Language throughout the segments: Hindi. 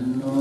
no.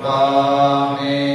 Amen.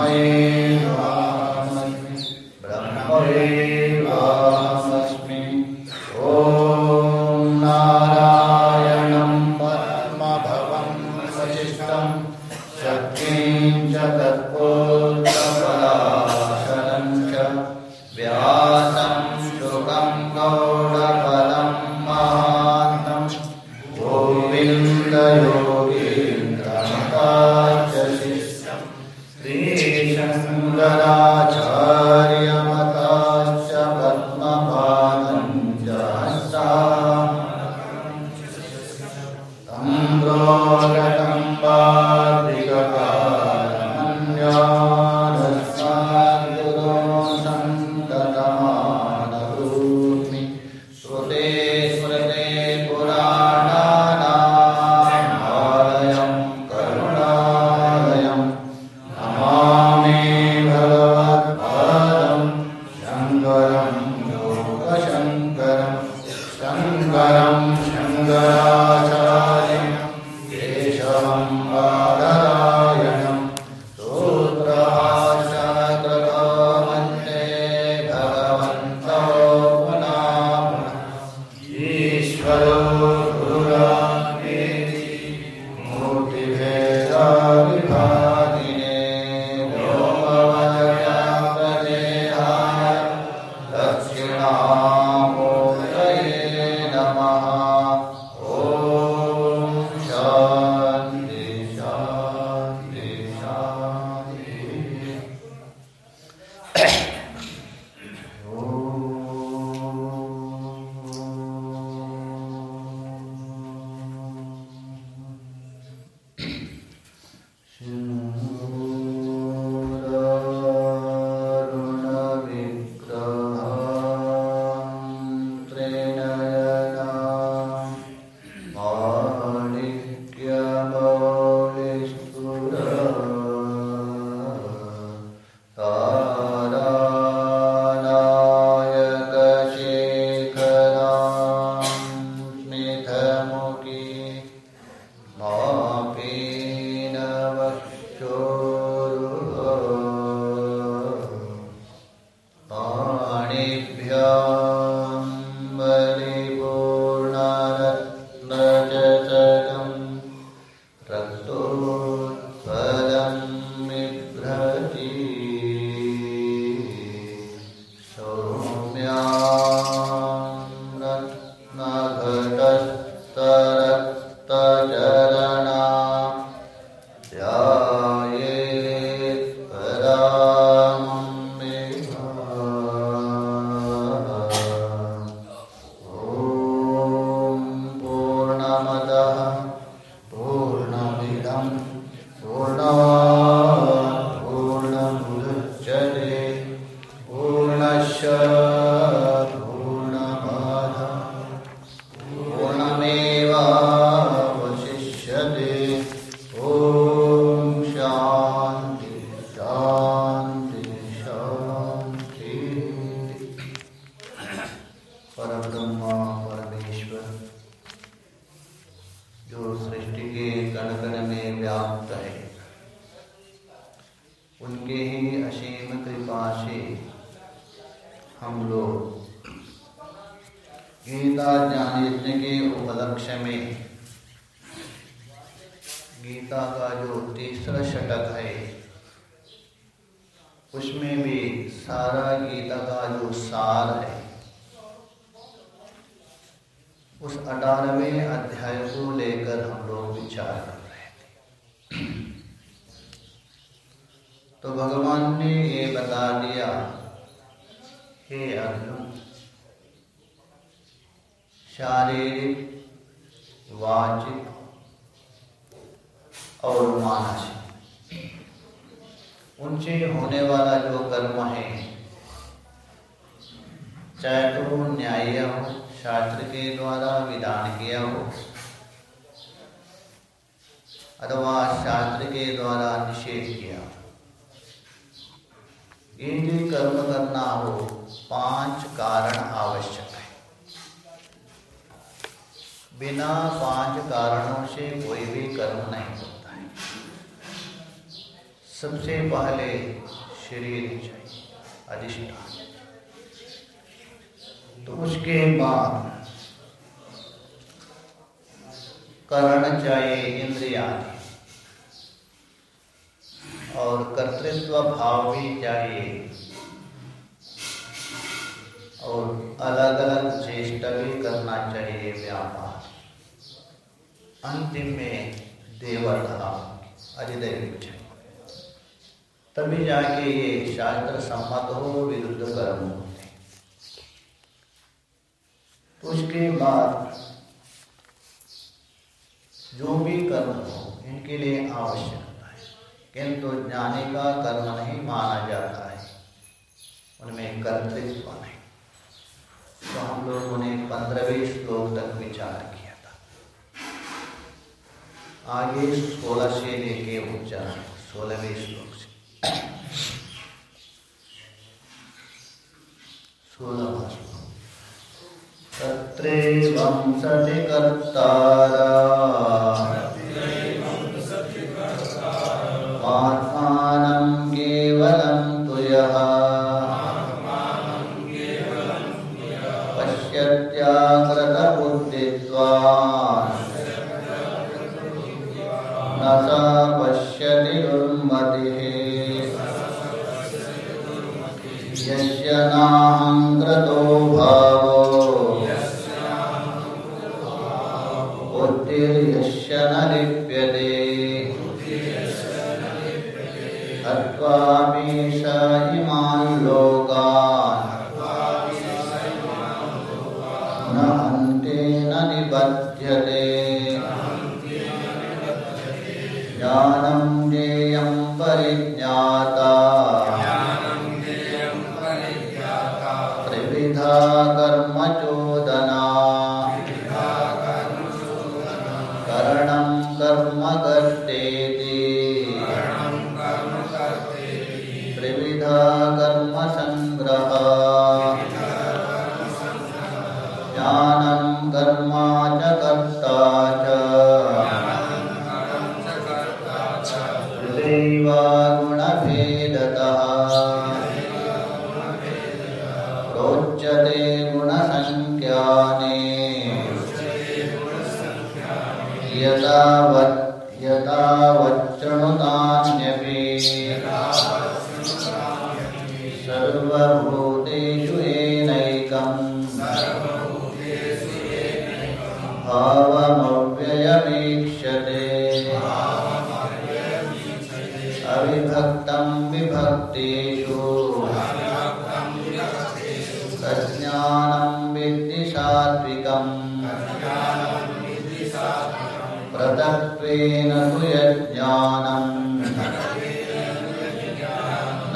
Amen. उस अठारहवें अध्याय को लेकर हम लोग विचार कर रहे थे। तो भगवान ने ये बता दिया, हे अर्जुन शारीरिक, वाचिक और मानसिक उनसे होने वाला जो कर्म है, चाहे तो न्याय हो शास्त्र के द्वारा विधान किया हो अथवा शास्त्र के द्वारा निषेध किया इंद्रिय कर्म करना हो पाँच कारण आवश्यक है बिना पाँच कारणों से कोई भी कर्म नहीं होता है सबसे पहले शरीर चाहिए अधिष्ठान तो उसके बाद करण चाहिए इंद्रिया और कर्तृत्व भाव भी चाहिए और अलग अलग चेष्ट भी करना चाहिए व्यापार। अंतिम में देवता अधिदेव तभी जाके ये शास्त्र सम्मत हो, विरुद्ध कर्म हो। उसके बाद जो भी कर्म हो, इनके लिए आवश्यकता है। किंतु ज्ञानी का कर्म नहीं माना जाता है। उनमें कर्तृत्व नहीं। तो हम लोगों ने पंद्रहवें श्लोक तक विचार किया था। आगे सोलह से लेके उच्चारण सोलहवें श्लोक से। सोलहवा श्लोक। तत्रैवं सति कर्तारा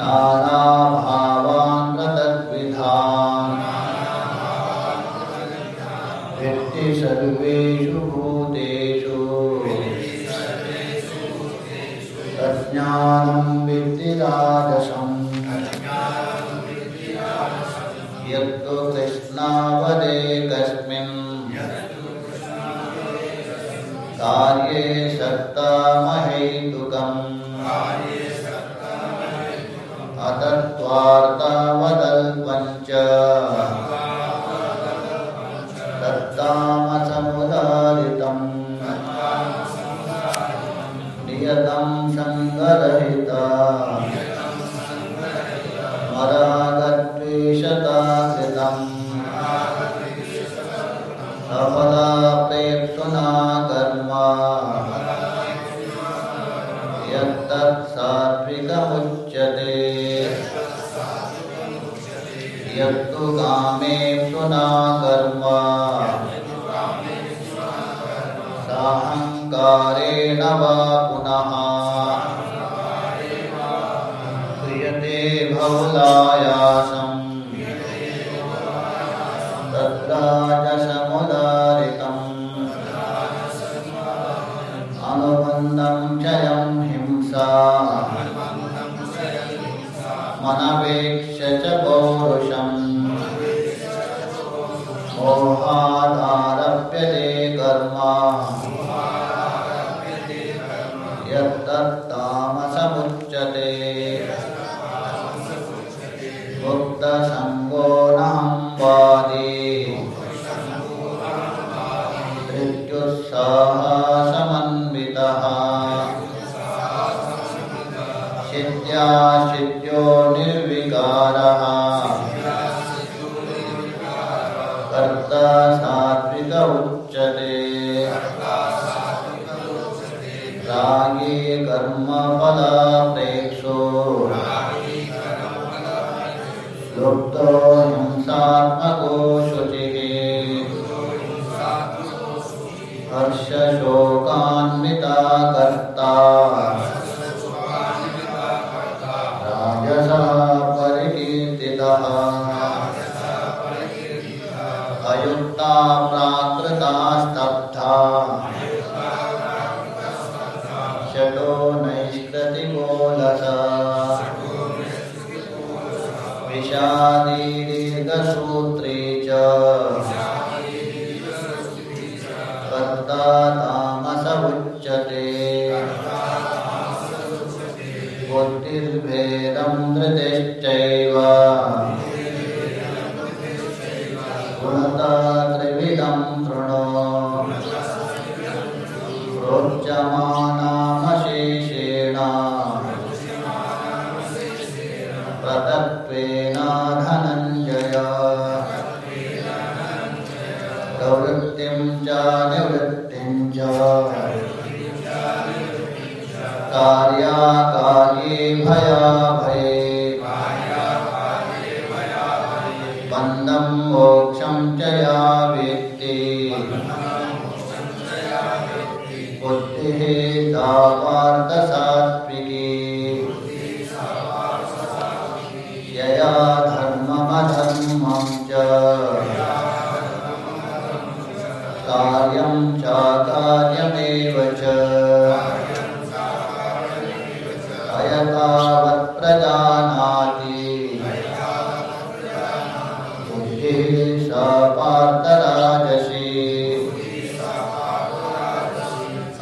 Dana कर्ता सात्विक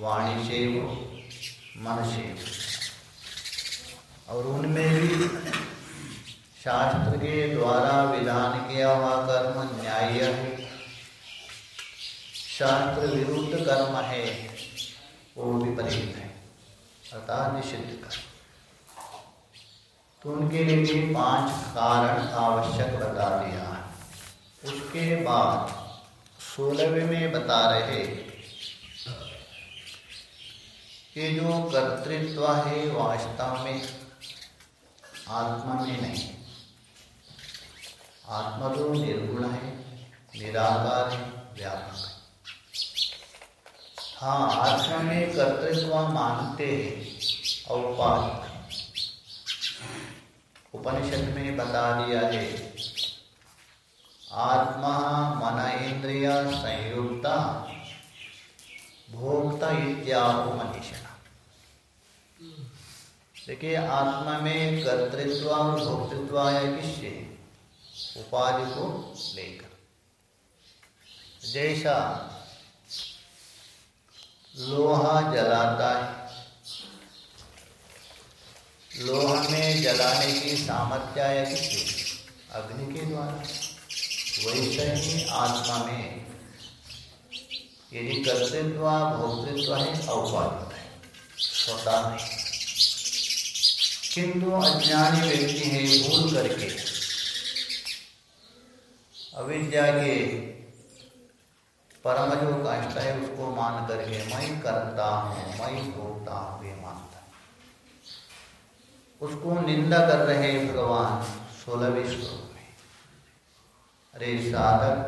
वाणी से हो मन से हो। और उनमें भी शास्त्र के द्वारा विधान किया हुआ कर्म न्याय। शास्त्र विरुद्ध कर्म है, वो विपरीत है। अर्थात निषिद्ध कर्म। तो उनके लिए पाँच कारण आवश्यक बता दिया। उसके बाद सोलहवें में बता रहे कि जो कर्तृत्व है वास्तव में, आत्मा में नहीं। आत्मा तो निर्गुण है, निराकार है, व्यापक है। हाँ आत्मा में कर्तृत्व मानते हैं औपाधिक उपनिषद में बता दिया है, आत्मा मन इंद्रिय संयुक्ता, भोक्ता इत्याहु मनीषा देखिए, आत्मा में कर्तृत्व और भोक्तृत्व आया किससे? उपाधि को लेकर जैसा लोहा जलाता है, लोहा में जलाने की सामर्थ्य है अग्नि के द्वारा। वैसे ही आत्मा में यदि कर्तृत्व, भोक्तृत्व है, औपाधिक है, स्वतः किंतु अज्ञानी व्यक्ति है, भूल करके अविद्या के परम जो कष्ट है उसको मान करके मैं करता हूँ मैं भोगता हूँ, ये मानता उसको निंदा कर रहे भगवान सोलहवें श्लोक में। अरे साधक,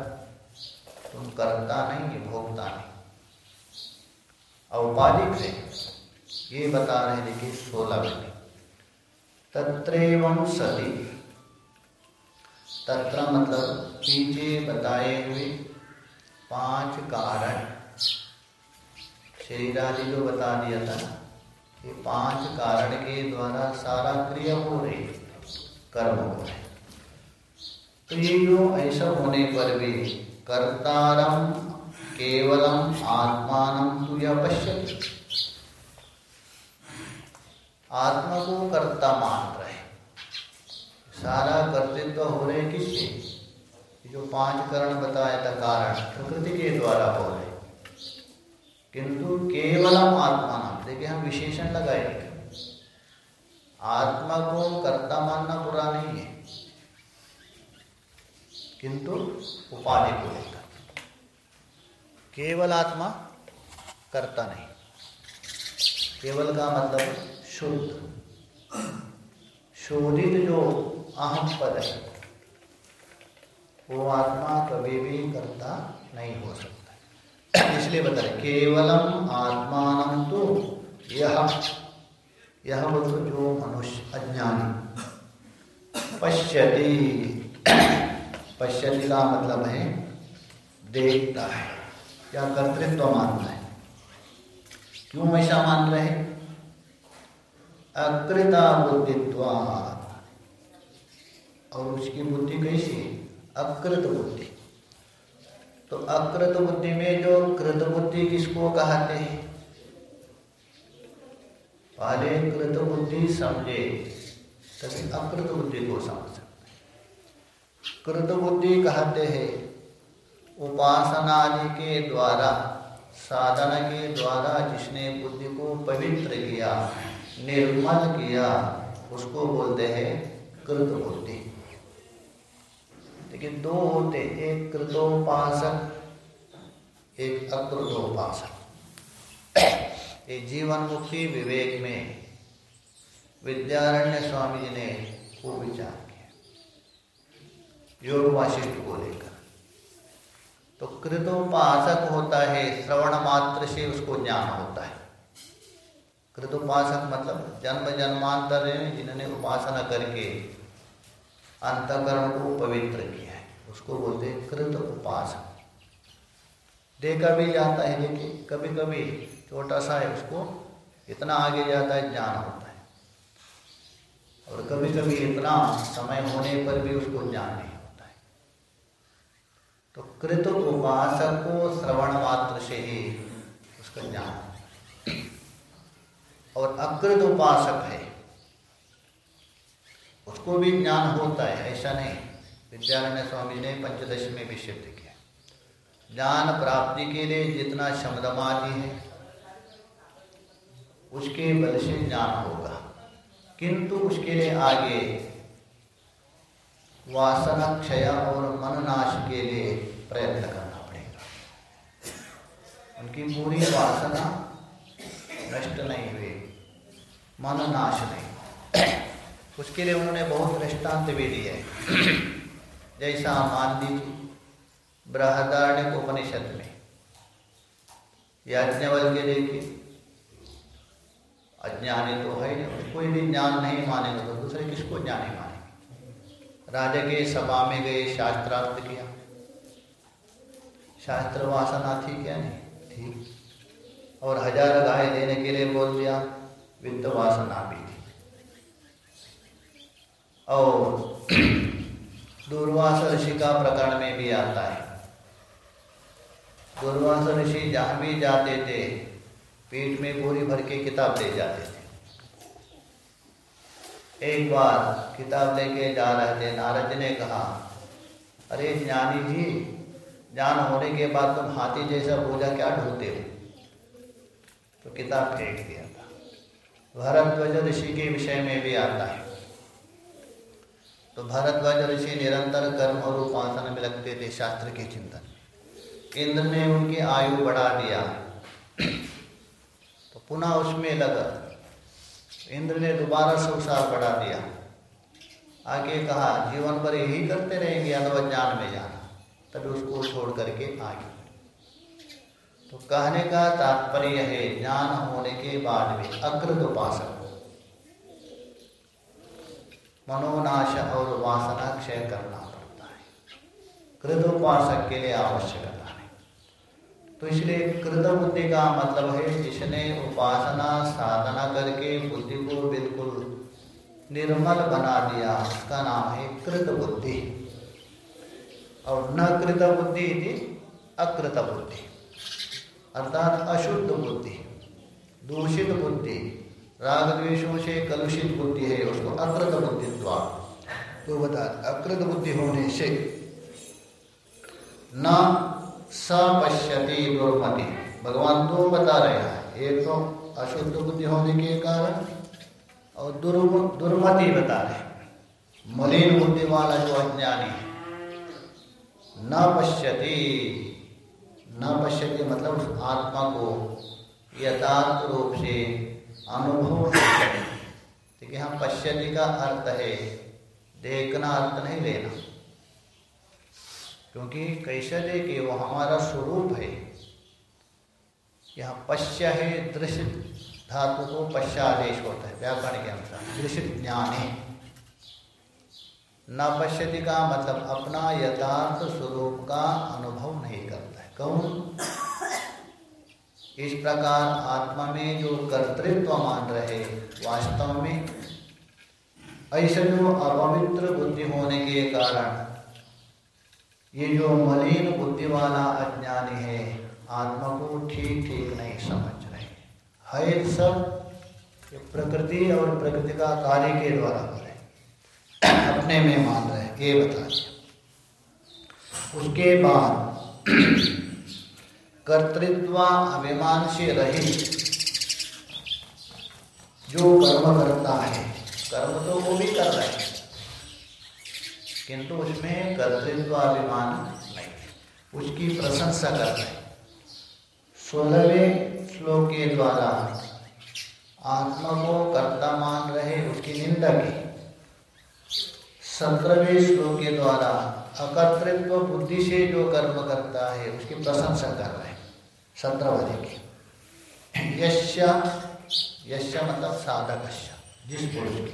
तुम करता नहीं भोगता नहीं। औपाधिक है ये बता रहे देखिए सोलह में तत्रेवं सति तत्र मतलब पीछे बताए हुए पाँच कारण। शरीर आदि जो बता दिया था ये पाँच कारण के द्वारा सारा क्रिया हो रही कर्म हो रहे तो ये जो ऐसा होने पर भी कर्तारम केवलम आत्मान तु यह पश्यति। आत्मा को कर्ता मान रहे सारा कर्तृत्व हो रहे किससे जो पाँच करण बताया था कारण, प्रकृति के द्वारा हो रहे। किंतु केवलम आत्मा नाम देखिए हम विशेषण लगाए आत्मा को कर्ता मानना बुरा नहीं है। किंतु उपाधि को लेकर। केवल आत्मा करता नहीं। केवल का मतलब शुद्ध। शोधित जो अहम पद है। वो आत्मा कभी भी करता नहीं हो सकता। इसलिए बताए केवलम आत्मान तो यह यह बोलो जो मनुष्य, अज्ञानी। पश्यति। पश्यति का मतलब है, देखता है। या कर्तृत्व मानता है। क्यों ऐसा मान रहे अकृता बुद्धित्वा और उसकी बुद्धि कैसी? अकृत बुद्धि। तो अकृत बुद्धि में जो कृत बुद्धि किसको कहते हैं? पहले कृत बुद्धि समझे, तभी अकृत बुद्धि को समझ सकते कृत बुद्धि कहते हैं उपासना आदि के द्वारा, साधन के द्वारा जिसने बुद्धि को पवित्र किया, निर्मल किया, उसको बोलते हैं कृत बुद्धि। लेकिन दो होते, एक कृतोपासक एक अकृतोपासक ये जीवन मुक्ति विवेक में विद्यारण्य स्वामी जी ने खूब विचार किया। योग वाशिष्ठ को लेकर। तो कृतोपासक होता है, श्रवण मात्र से उसको ज्ञान होता है। कृतोपासक मतलब जन्म जन्मांतर जिन्होंने उपासना करके अंतकरण को पवित्र किया है। उसको बोलते हैं कृत उपासक। देखा भी जाता है लेकिन कभी कभी छोटा सा है, उसको इतना आगे जाता है, ज्ञान होता है। और कभी कभी इतना समय होने पर भी उसको ज्ञान नहीं होता है। तो कृत उपासक को श्रवण मात्र से ही उसका ज्ञान और अकृत उपासक है उसको भी ज्ञान होता है, ऐसा नहीं। विद्यारण्य स्वामी ने पंचदशी में भी सिद्ध किया। ज्ञान प्राप्ति के लिए जितना शब्दमादि है, उसके बल से ज्ञान होगा। किंतु उसके लिए आगे वासना, क्षय और मन नाश के लिए प्रयत्न करना पड़ेगा। उनकी पूरी वासना नष्ट नहीं हुई मन नाश नहीं। उसके लिए उन्होंने बहुत दृष्टांत भी दिए। जैसा मान लीजिए बृहदारण्य उपनिषद में याज्ञवल के देखिए अज्ञानी तो है नहीं कोई भी ज्ञान नहीं मानेगा तो दूसरे किसको ज्ञानी मानेंगे? राजा के सभा में गए, शास्त्रार्थ किया। शास्त्र वासना थी क्या नहीं? थी। और हज़ार गाय देने के लिए बोल दिया, वित्त वासना भी। और दुर्वास ऋषि का प्रकरण में भी आता है। दुर्वास ऋषि जहाँ भी जाते थे, पेट में बोरी भर के किताब ले जाते थे। एक बार किताब लेके जा रहे थे, नारद जी ने कहा, अरे ज्ञानी जी ज्ञान होने के बाद तुम हाथी जैसा बोझा क्या ढूंढते हो? तो किताब फेंक दिया था। भरत ऋषि के विषय में भी आता है। तो भरद्वाज ऋषि निरंतर कर्म और उपासना में लगते थे शास्त्र के चिंतन। इंद्र ने उनकी आयु बढ़ा दिया। तो पुनः उसमें लगा। इंद्र ने दोबारा संसार बढ़ा दिया। आगे कहा, जीवन भर यही करते रहेंगे अथवा ज्ञान में जाना। तभी उसको छोड़ करके आगे। तो कहने का तात्पर्य है, ज्ञान होने के बाद में अकृत उपासक। मनोनाश और वासना क्षय करना पड़ता है। कृत उपासक के लिए आवश्यकता है। तो इसलिए कृत बुद्धि का मतलब है, जिसने उपासना साधना करके बुद्धि को बिल्कुल निर्मल बना दिया, उसका नाम है कृत बुद्धि और न कृत बुद्धि अकृत बुद्धि अर्थात अशुद्ध बुद्धि, दूषित बुद्धि। राग से कलुषित बुद्धि है, उसको अकृत बुद्धि तो बता, अकृत बुद्धि होने से न सपश्यति दुर्मति भगवान दो बता रहे हैं। एक तो अशुद्ध बुद्धि होने के कारण और दुर्मति बता रहे मलिन बुद्धि वाला जो अज्ञानी है, न पश्यति न पश्यति मतलब उस आत्मा को यथार्थ रूप से अनुभव ठीक है पश्यति का अर्थ है, देखना अर्थ नहीं लेना। क्योंकि कैसे देखे वो हमारा स्वरूप है। यहाँ पश्य है, दृश्य धातु को पश्चादेश होता है, व्याकरण के अनुसार। दृश्य ज्ञान। है न पश्यति का मतलब अपना यथार्थ स्वरूप का अनुभव नहीं करता है। कौन इस प्रकार आत्मा में जो कर्तृत्व मान रहे, वास्तव में ऐसे जो अपवित्र बुद्धि होने के कारण, ये जो मलिन बुद्धि वाला अज्ञानी है, आत्मा को ठीक ठीक नहीं समझ रहे। है सब प्रकृति और प्रकृति का कार्य के द्वारा करे अपने में मान रहे, ये बता दिया। उसके बाद कर्तृत्व अभिमान से रहित। जो कर्म करता है, कर्म तो वो भी कर रहे हैं। किंतु उसमें कर्तृत्व अभिमान नहीं, उसकी प्रशंसा कर रहे सोलहवें श्लोक के द्वारा आत्मा को कर्ता मान रहे, उसकी निंदा की। सत्रहवें श्लोक के द्वारा अकर्तृत्व बुद्धि से जो कर्म करता है, उसकी प्रशंसा कर रहे सत्रहवें की यश्य यश्य मतलब साधक जिस पुरुष की।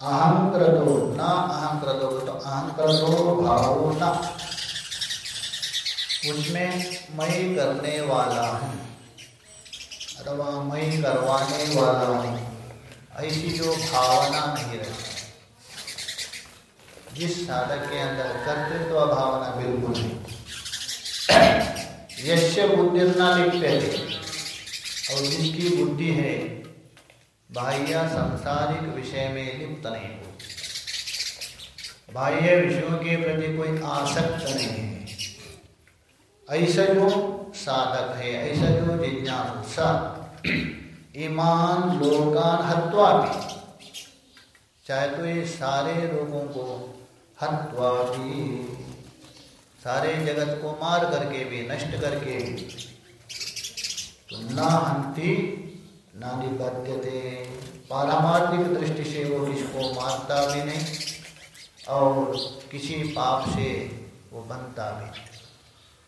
अहम क्रतो न अहम क्रतो तो अहम क्रतो भावो न। उसमें मैं करने वाला हूँ, अथवा मैं करवाने वाला हूँ ऐसी जो भावना नहीं रहती। जिस साधक के अंदर कर्तृत्व भावना बिल्कुल नहीं। यश बुद्धि न लिप्य। और जिसकी बुद्धि है, बाह्य सांसारिक विषय में लिप्त नहीं हो बाह्य विषयों के प्रति कोई आसक्त नहीं है। ऐसा जो साधक है, ऐसा जो जिज्ञासु, ईमान लोकान हत्वा भी चाहे तो ये सारे लोगों को हत्वा भी सारे जगत को मार करके भी नष्ट करके भी न हंती नानिपत्यते पारमार्थिक दृष्टि से वो किसको मारता भी नहीं और किसी पाप से वो बनता भी नहीं।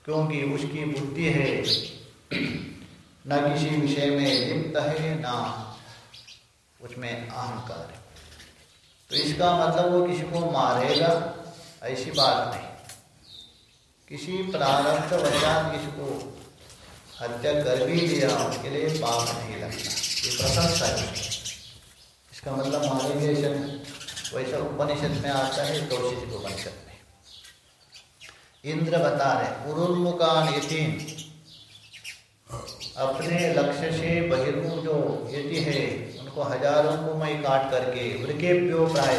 क्योंकि उसकी बुद्धि है, न किसी विषय में लिप्त है, ना उसमें अहंकार है। तो इसका मतलब वो किसी को मारेगा? ऐसी बात नहीं। किसी प्रारंभ वजात किसी को हत्या कर भी दिया उसके लिए पाप नहीं लगता। ये प्रशंसा है। इसका मतलब ऐसा वैसा उपनिषद में आता है कौशिक उपनिषद में। इंद्र बता रहे उरुन्मुखान यतीन अपने लक्ष्य से बहिर्मुख जो यति है, उनको हज़ारों को मैं काट करके वृकेभ्यो प्राय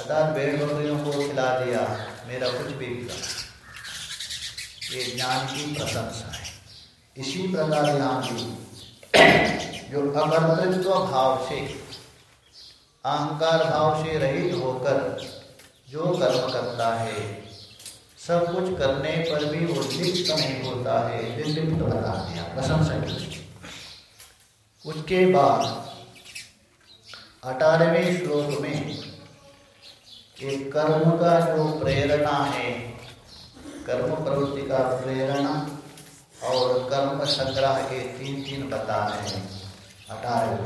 हज़ार भेड़ बकरियों को खिला दिया। मेरा कुछ भी बिगड़ा ये ज्ञान की प्रशंसा है। इसी प्रकार यहाँ भी जो अकर्तृत्व भाव से, अहंकार भाव से रहित होकर जो कर्म करता है, सब कुछ करने पर भी वो लिप्त नहीं होता है, निर्लिप्त बता दिया, प्रशंसा की उसके बाद अठारहवें श्लोक में एक कर्म का जो प्रेरणा है, कर्म प्रवृत्ति का प्रेरणा और कर्म संग्रह के तीन तीन बता रहे हैं। अठारह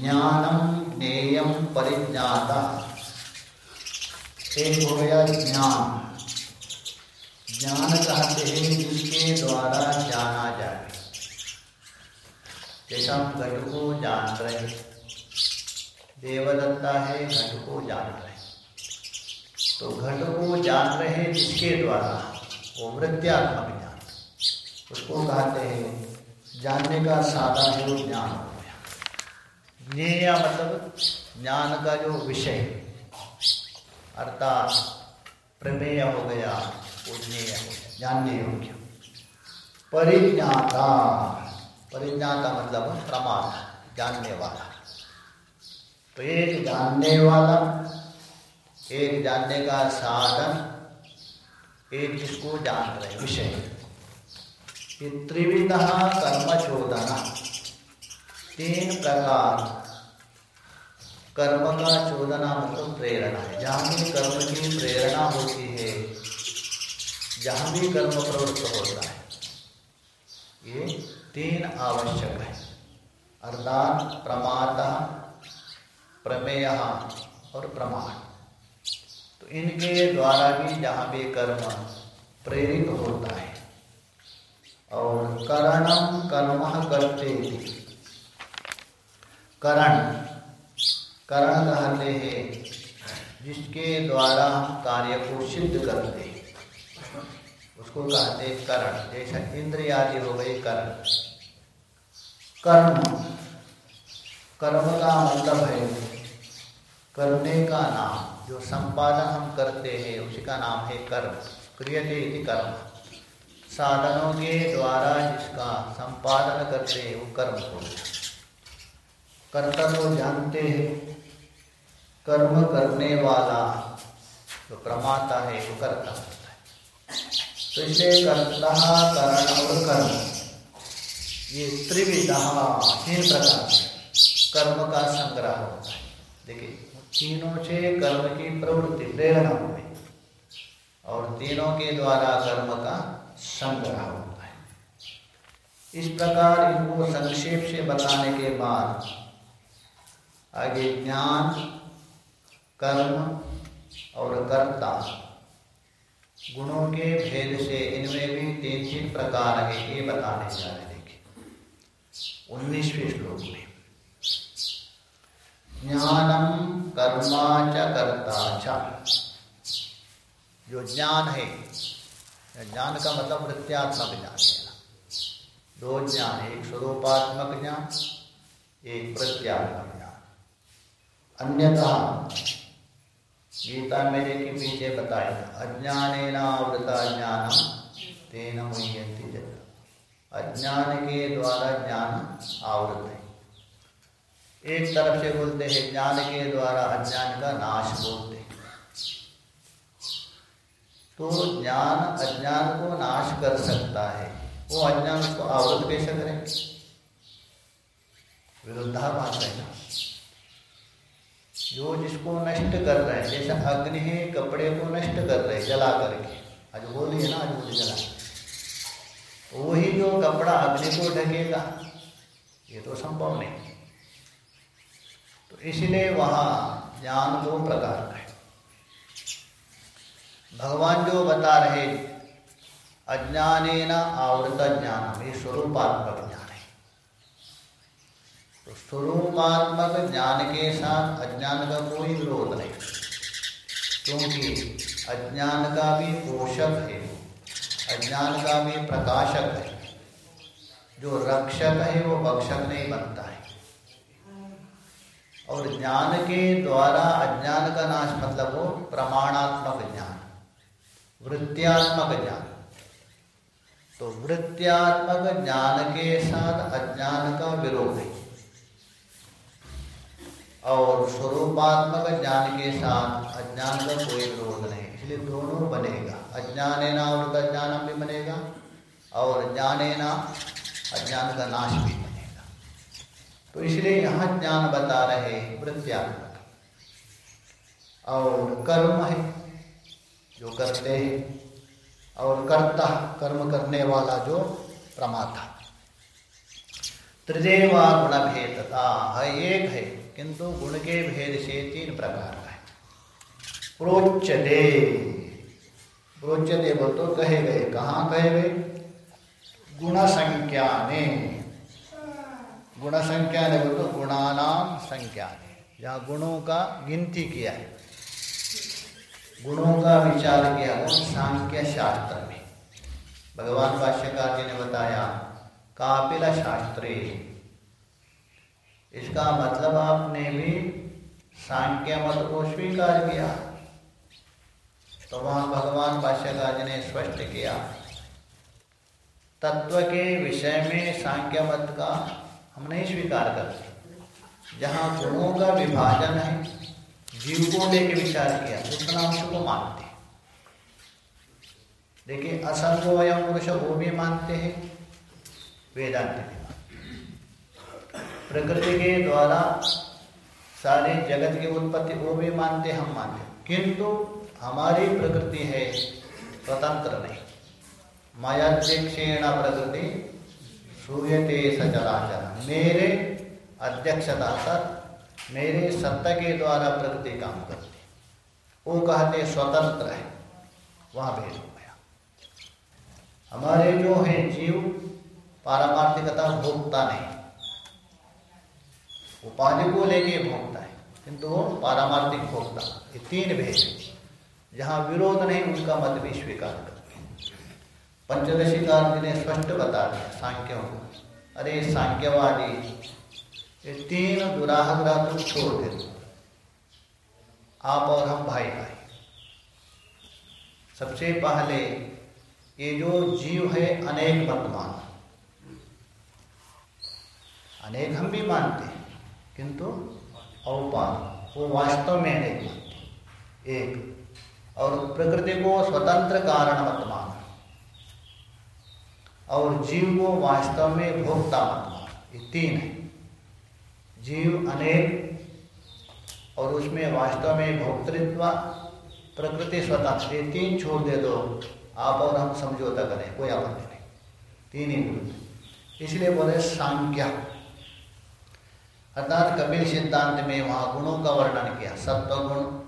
ज्ञानम ज्ञेयम परिज्ञाता। एक हो गया ज्ञान। ज्ञान कहते हैं जिसके द्वारा जाना जाए। जैसा हम घट को जान रहे देवदत्ता है घट को जान रहे तो घट को जान रहे जिसके द्वारा? वो वृत्त्यात्मक ज्ञान उसको कहते हैं, जानने का साधन वो ज्ञान हो गया। ज्ञेय मतलब ज्ञान का जो विषय अर्थात प्रमेय हो गया वो ज्ञेय हो गया, जानने योग्य। परिज्ञाता परिज्ञाता मतलब प्रमाण, जानने वाला। तो एक जानने वाला एक जानने का साधन एक जिसको जान रहे विषय। त्रिविध कर्म चोदना। तीन प्रकार कर्म का चोदना मतलब प्रेरणा है। जहाँ भी कर्म की प्रेरणा होती है, जहाँ भी कर्म प्रवृत्त होता है, ये तीन आवश्यक है। अर्थात प्रमाता प्रमेय और प्रमाण। तो इनके द्वारा भी जहाँ भी कर्म प्रेरित होता है। और करणम कर्म करते करण करण कहते हैं, जिसके द्वारा हम कार्य को सिद्ध करते हैं। उसको कहते हैं करण। जैसा इंद्र आदि हो गए, करण। कर्म। कर्म का मतलब है करने का नाम, जो संपादन हम करते हैं, उसी का नाम है कर्म। क्रियते कर्म। साधनों के द्वारा जिसका संपादन करते हैं, वो कर्म हो गया। कर्ता तो जानते हैं, कर्म करने वाला जो प्रमाता है, वो कर्ता होता है। तो इसलिए कर्ता करण और कर्म, ये त्रिविधा प्रकार कर्म का संग्रह होता है। देखिए तीनों से कर्म की प्रवृत्ति, प्रेरणा हुई और तीनों के द्वारा कर्म का संग्रह होता है। इस प्रकार इनको संक्षेप से बताने के बाद आगे ज्ञान, कर्म और कर्ता, गुणों के भेद से इनमें भी तीन तीन प्रकार है ये बताने जा रहे देखिए, उन्नीसवें श्लोक में ज्ञानम कर्मा च कर्ता च। जो ज्ञान है ज्ञान का मतलब वृत्त्यात्मक ज्ञान है। दो ज्ञान, एक स्वरूपात्मक ज्ञान, एक प्रत्यात्मक ज्ञान। अन्यथा, गीता मेरे के पीछे बताया अज्ञान आवृता ज्ञान तेन मुह्यंती अज्ञान के द्वारा ज्ञान आवृत है। एक तरफ़ से बोलते हैं, ज्ञान के द्वारा अज्ञान का नाश बोलते हैं। तो ज्ञान अज्ञान को नाश कर सकता है। वो अज्ञान को आवृत कैसे करें है। ना? जो जिसको नष्ट कर रहे हैं, जैसे अग्नि है, कपड़े को नष्ट कर रहे हैं, जला करके। आज बोलिए ना, आज बोली जला वही जो कपड़ा अग्नि को ढकेगा, ये तो संभव नहीं। तो इसलिए वहाँ ज्ञान दो प्रकार का है। भगवान जो बता रहे अज्ञान आवृत ज्ञान ये स्वरूपात्मक ज्ञान है। तो स्वरूपात्मक ज्ञान के साथ अज्ञान का कोई विरोध नहीं, क्योंकि अज्ञान का भी पोषक है, अज्ञान का भी प्रकाशक है। जो रक्षक है, वो भक्षक नहीं बनता है। और ज्ञान के द्वारा अज्ञान का नाश मतलब वो प्रमाणात्मक ज्ञान, वृत्त्यात्मक ज्ञान। तो वृत्त्यात्मक ज्ञान के साथ अज्ञान का विरोध है। और स्वरूपात्मक ज्ञान के साथ अज्ञान का कोई विरोध नहीं, इसलिए दोनों बनेगा। अज्ञान नावृत ज्ञान भी बनेगा, और ज्ञान ना अज्ञान का नाश भी। तो इसलिए यहाँ ज्ञान बता रहे वृत्त्यात्मक और कर्म है, जो करते हैं, और कर्ता, कर्म करने वाला जो प्रमाता। त्रिदेवा गुण भेदता है, एक है, किंतु गुण के भेद से तीन प्रकार का है। प्रोच्यते। प्रोच्यते बोल तो कहे गए, कहाँ कहे गए? गुण संख्या ने गुण संख्या ने बोल गुणानाम संख्या ने जहाँ गुणों का गिनती किया है। गुणों का विचार किया गुण सांख्य शास्त्र में। भगवान भाष्यकार जी ने बताया, कापिल शास्त्री। इसका मतलब आपने भी सांख्य मत को स्वीकार किया। तो वहाँ भगवान भाष्यकार जी ने स्पष्ट किया, तत्व के विषय में सांख्य मत का हम नहीं स्वीकार करते जहाँ गुणों का विभाजन है जीव को लेके विचार किया उतना हम उसको मानते देखिए, असंगो अयम पुरुष, वो भी मानते हैं, वेदांत भी प्रकृति के द्वारा सारे जगत की उत्पत्ति, वो भी मानते, हम मानते किंतु हमारी प्रकृति है, स्वतंत्र नहीं। मायाध्यक्षेण प्रकृति सूर्यते सचराचर। मेरे अध्यक्षता सर, मेरे सत्ता के द्वारा प्रकृति काम करती वो कहते स्वतंत्र है। वहाँ भेद हो गया। हमारे जो है जीव, पारमार्थिकता भोगता नहीं। उपाधि को लेके भोगता है, किंतु वो पारमार्थिक भोगता। ये तीन भेद जहाँ विरोध नहीं, उनका मत भी स्वीकार करते पंचदशी काल ने स्पष्ट बता दिया, सांख्यों को। अरे, सांख्यवादी, ये तीन दुराग्रह तो छोड़ दे आप और हम भाई भाई। सबसे पहले, ये जो जीव है, अनेक वर्तमान। अनेक हम भी मानते हैं, किंतु औपात वो वास्तव में अनेक मानते एक, और प्रकृति को स्वतंत्र कारण मत मान और जीव को वास्तव में भोक्ता मत मान ये तीन है। जीव अनेक और उसमें वास्तव में भोक्तृत्व, प्रकृति स्वतंत्र ये तीन छोड़ दे दो। आप और हम समझौता करें। कोई आपत्ति नहीं। तीन ही गुरु इसलिए बोले सांख्य। अर्थात कपिल सिद्धांत में वहाँ गुणों का वर्णन किया। सत्वगुण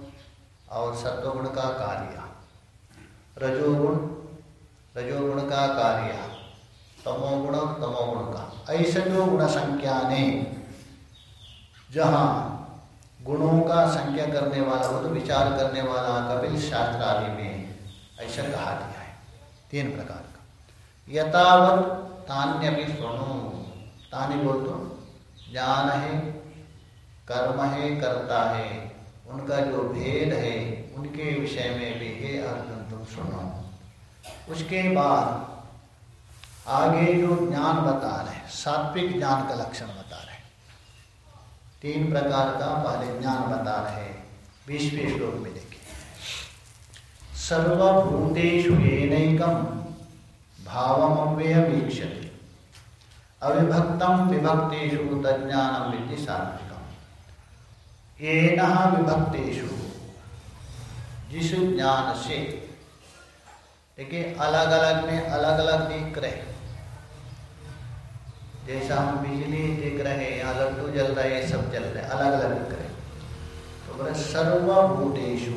और सत्वगुण का कार्य। रजोगुण रजोगुण का कार्य। तमोगुण और तमोगुण का ऐसे जो गुण संख्या ने जहाँ गुणों का संख्या करने वाला हो तो विचार करने वाला कपिल शास्त्र आदि में ऐसा कहा गया है। तीन प्रकार का। यथावत तान्य भी सुनो तानी बोल तो ज्ञान है, कर्म है, करता है, उनका जो भेद है, उनके विषय में भी हे अर्जुन तुम सुनो उसके बाद आगे जो ज्ञान बता रहे सात्विक ज्ञान का लक्षण बता रहे तीन प्रकार का पहले ज्ञान बता रहे बीसवें श्लोक में देखिए सर्वभूतेषु येनैकम भावमव्ययमीक्षति अविभक्तम विभक्तेषु तज्ञानम विद्धि सात्विकम। येन विभक्तेषु, जिस ज्ञान से, देखिए अलग अलग में अलग अलग दिख रहे जैसा हम बिजली देख रहे हैं यहाँ लड्डू जल रहे हैं सब जल रहे अलग अलग दिख रहे तो बोले सर्वभूतेशु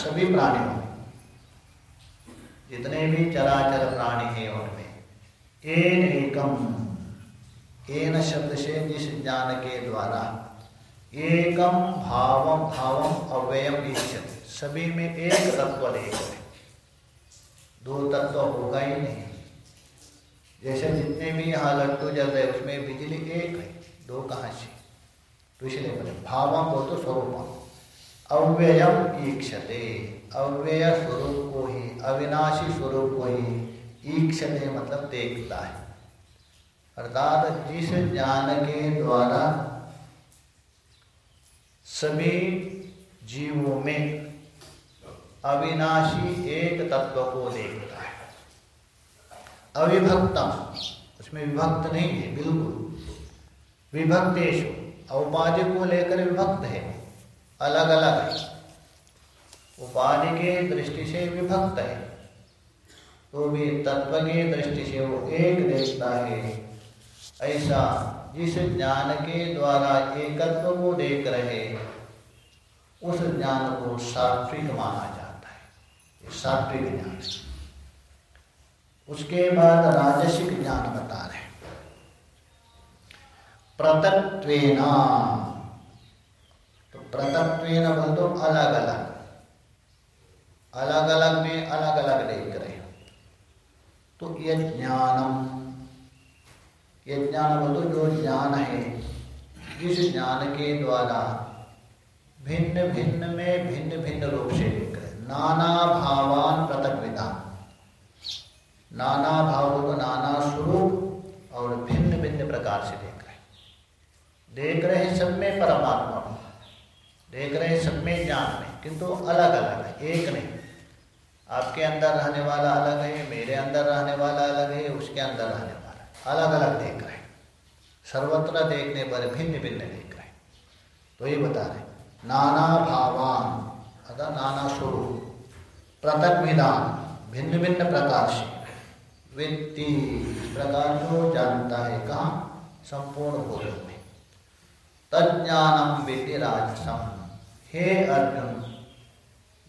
सभी प्राणियों में जितने भी चराचर प्राणी हैं उनमें, एन एकम, एन शब्द से जिस ज्ञान के द्वारा, एकम भावम भावम अव्ययम सभी में एक तत्व देख रहे दो तत्व होगा ही नहीं। जैसे जितने भी यहाँ लट्टू जल रहे उसमें बिजली एक है, दो कहाँ से? तो इसलिए बोले भावम को तो स्वरूप। अव्ययम ईक्षते, अव्यय स्वरूप को ही, अविनाशी स्वरूप को ही ईक्षते मतलब देखता है। अर्थात जिस ज्ञान के द्वारा सभी जीवों में अविनाशी एक तत्व को देखता है अविभक्तम। उसमें विभक्त नहीं है, बिल्कुल। विभक्तेश औपाधि को लेकर विभक्त है। अलग अलग है। उपाधि के दृष्टि से विभक्त है। तो भी तत्व के दृष्टि से वो एक देखता है। ऐसा जिस ज्ञान के द्वारा एकत्व को देख रहे, उस ज्ञान को सात्विक माना जाता है। सात्विक ज्ञान उसके बाद राजसिक ज्ञान बता रहे प्रतत्वेना। तो प्रतत्वेना बोल दो अलग अलग। अलग अलग में अलग अलग देख रहे तो ये ज्ञानम। ये ज्ञान बोल दो जो ज्ञान है जिस ज्ञान के द्वारा भिन्न भिन्न में भिन्न भिन्न रूप से देख रहे नाना भावान पृथक विधान नाना भावों को नाना स्वरूप और भिन्न भिन्न प्रकार से देख रहे देख रहे हैं सब में परमात्मा को। देख रहे हैं सब में ज्ञान में, किंतु अलग अलग है, एक नहीं। आपके अंदर रहने वाला अलग है, मेरे अंदर रहने वाला अलग है, उसके अंदर रहने वाला अलग अलग देख रहे हैं। सर्वत्र देखने पर भिन्न भिन्न देख रहे हैं। तो ये बता रहे नाना भावान अर्थात नाना स्वरूप, पृथक विधान, भिन्न भिन्न प्रकार से। व्यक्ति प्रकार जो जानता है कहा? संपूर्ण भोजन में। तज्ञानम विधि राजसम हे अर्जुन,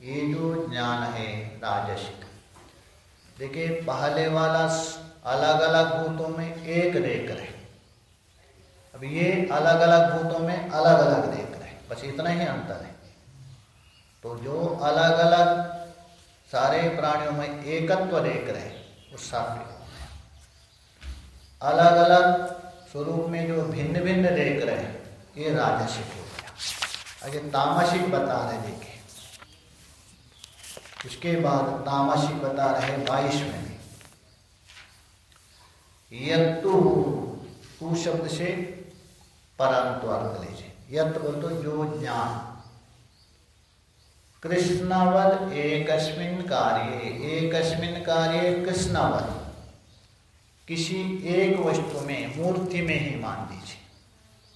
ये जो ज्ञान है राजसिक देखिए, पहले वाला अलग अलग भूतों में एक देख रहे। अब ये अलग अलग भूतों में अलग अलग देख रहे। बस इतना ही अंतर है। तो जो अलग अलग सारे प्राणियों में एकत्व देख रहे सात्विक अलग अलग स्वरूप में जो भिन्न भिन्न देख रहे हैं, ये राजसिक हो गया। आगे तामसिक बता रहे देखे उसके बाद तामसिक बता रहे बाईस में। यत्तु शब्द से परंतु अर्थ लीजिए। यत बोल तो जो ज्ञान। कृष्णवद एकस्मिन कार्य एकस्मिन कार्य कृष्णवद किसी एक वस्तु में, मूर्ति में ही मान दीजिए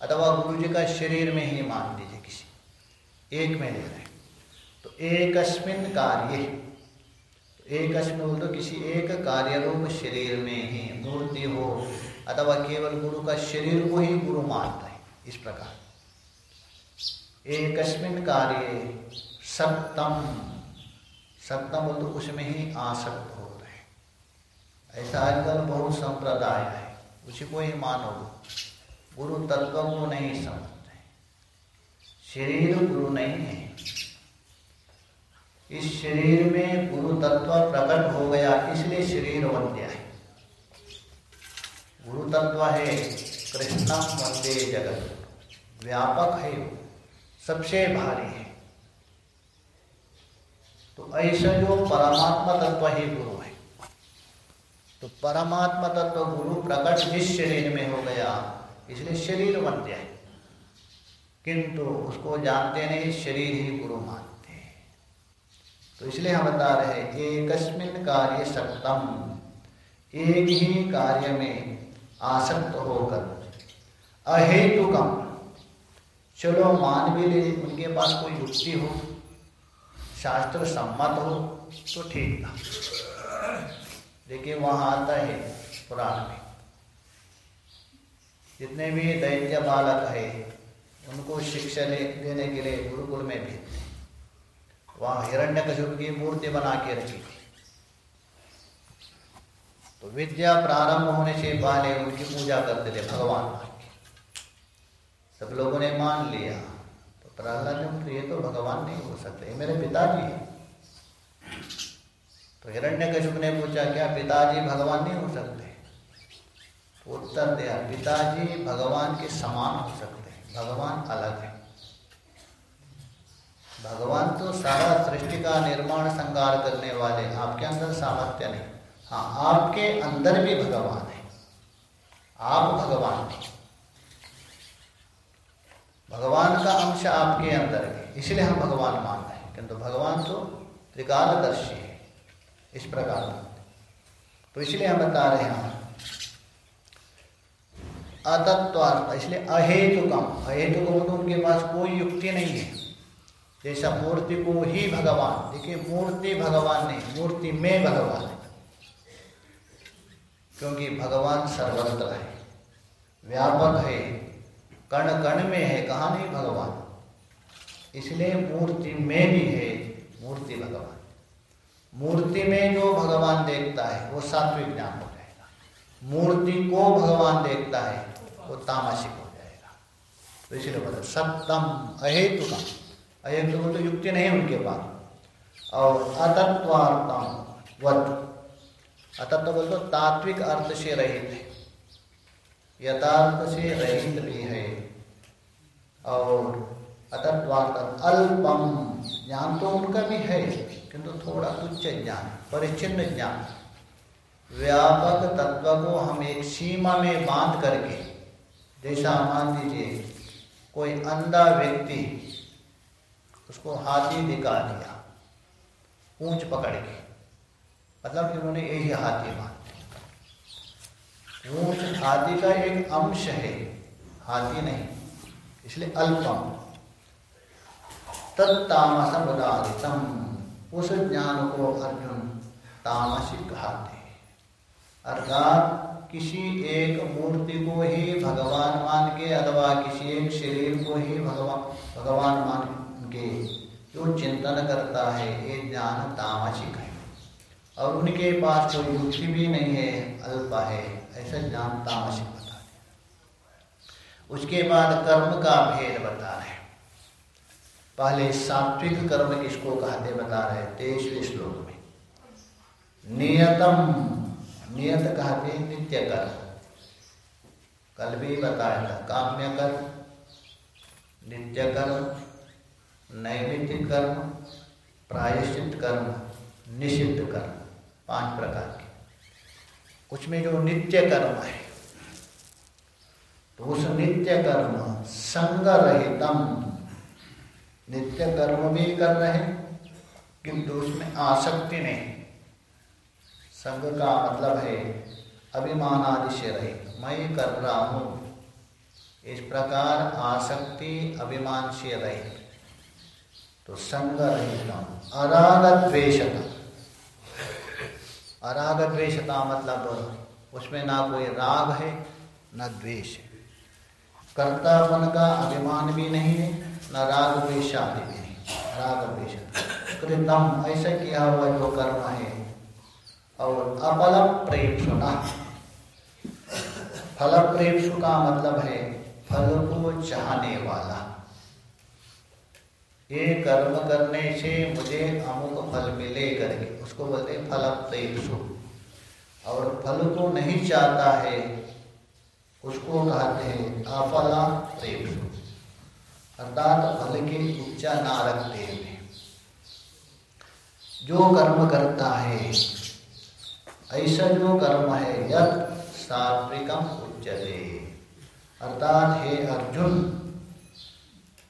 अथवा गुरु जी का शरीर में ही मान दीजिए किसी, एक में ले रहे। तो एकस्मिन कार्य तो एक बोल तो किसी एक कार्य रूप शरीर में ही मूर्ति हो, अथवा केवल गुरु का शरीर को ही गुरु मानता है, इस प्रकार। एकस्मिन कार्य सप्तम। सप्तम तो उसमें ही आसक्त हो रहे ऐसा आजकल बहुत संप्रदाय है, उसी को ही मानो गुरु तत्व को नहीं समझते शरीर गुरु नहीं है। इस शरीर में गुरु तत्व प्रकट हो गया, इसलिए शरीर वंद्य है। गुरु तत्व है कृष्णम वंदे जगत। व्यापक है सबसे भारी है। तो ऐसा जो परमात्मा तत्व ही गुरु है। तो परमात्मा तत्व गुरु प्रकट जिस शरीर में हो गया, इसलिए शरीर बनते हैं। किंतु उसको जानते नहीं, शरीर ही गुरु मानते तो इसलिए हम बता रहे एकस्मिन कार्य सप्तम एक ही कार्य में आसक्त होकर, अहेतुकम। चलो मान भी ले, उनके पास कोई युक्ति हो। शास्त्र सम्मत हो तो ठीक था। देखिए, वहाँ आता है पुराण में। जितने भी दैत्य बालक है, उनको शिक्षा देने के लिए गुरुकुल में भी, वहाँ हिरण्य कश्यप की मूर्ति बना के रखी थी। तो विद्या प्रारंभ होने से पहले उनकी पूजा करते थे, भगवान सब लोगों ने मान लिया। प्रहलाद ने ये तो भगवान नहीं हो सकते मेरे पिताजी हैं। तो हिरण्य कश्यप ने पूछा, क्या पिताजी भगवान नहीं हो सकते? तो उत्तर दिया, पिताजी भगवान के समान हो सकते हैं, भगवान अलग है। भगवान तो सारा सृष्टि का निर्माण संगार करने वाले, आपके अंदर सामर्थ्य नहीं। हाँ आपके अंदर भी भगवान है। आप भगवान नहीं भगवान का अंश आपके अंदर है, इसलिए हम भगवान मान रहे हैं। किंतु भगवान तो त्रिकालदर्शी है, इस प्रकार तो इसलिए हम बता रहे हैं अतत्वार्थ, इसलिए अहेतुकम। अहेतुकम तो उनके पास कोई युक्ति नहीं है। जैसा मूर्ति को ही भगवान, देखिए मूर्ति भगवान नहीं, मूर्ति में भगवान है। क्योंकि भगवान सर्वत्र है, व्यापक है। कण कण में है, कहा नहीं भगवान? इसलिए मूर्ति में भी है, मूर्ति भगवान। मूर्ति में जो भगवान देखता है, वो सात्विक ज्ञान हो जाएगा। मूर्ति को भगवान देखता है, वो तामसिक हो जाएगा। तो इसलिए बोलो अहेतु अहेतुकम। अहेतु तो युक्ति नहीं उनके पास। और अतत्वार्थम, वत। अतत्व बोल तो तात्विक अर्थ से रहित है। यथार्थ से रहित भी है। और अतत्वार्थ अल्पम ज्ञान तो उनका भी है, किंतु थोड़ा तुच्छ ज्ञान परिचिन्न ज्ञान। व्यापक तत्व को हम एक सीमा में बाँध करके, जैसा मान लीजिए, कोई अंधा व्यक्ति उसको हाथी दिखा दिया पूंछ पकड़ के। मतलब कि उन्होंने यही हाथी मान। ऊँट हाथी का एक अंश है। हाथी नहीं, इसलिए अल्पम तत्तामसम उदारितम उस ज्ञान को अर्जुन तामसिक कहते अर्थात किसी एक मूर्ति को ही भगवान मान के अथवा किसी एक शरीर को ही भगवान भगवान मान के जो चिंतन करता है, ये ज्ञान तामसिक है और उनके पास कोई युक्ति भी नहीं है, अल्प है। ऐसा ज्ञान तामसिक बता दिया। उसके बाद कर्म का भेद बता रहे पहले सात्विक कर्म किसको कहते बता रहे तेईसवें श्लोक में। नियतम, नियत कहते नित्य कर्म। कल भी बताया था, काम्य कर्म, नित्य कर्म, नैमित्तिक कर्म, प्रायश्चित कर्म, निषिद्ध कर्म, पाँच प्रकार उसमें जो नित्य कर्म है तो उस नित्य कर्म संग रहितम नित्य कर्म भी कर रहे हैं, किंतु उसमें आसक्ति नहीं। संग का मतलब है अभिमान आदि से रहित। मैं कर रहा हूँ। इस प्रकार आसक्ति, अभिमान से रहित। तो संग रहित अराग द्वेषता अराग द्वेषता मतलब उसमें ना कोई राग है, न द्वेष है। कर्तापन का अभिमान भी नहीं है, न राग आदि भी नहीं राग द्वेष कृतम, ऐसा किया हुआ जो कर्म है। और अपल सुना फल प्रेम का मतलब है फल को चाहने वाला। ये कर्म करने से मुझे अमुक फल मिले करके। उसको बोलते फल प्रेपसु और फल को नहीं चाहता है, उसको कहते हैं अफला प्रेपसु अर्थात फल की इच्छा ना रखते हुए जो कर्म करता है, ऐसा जो कर्म है यद सात्विकम उच्चते अर्थात हे अर्जुन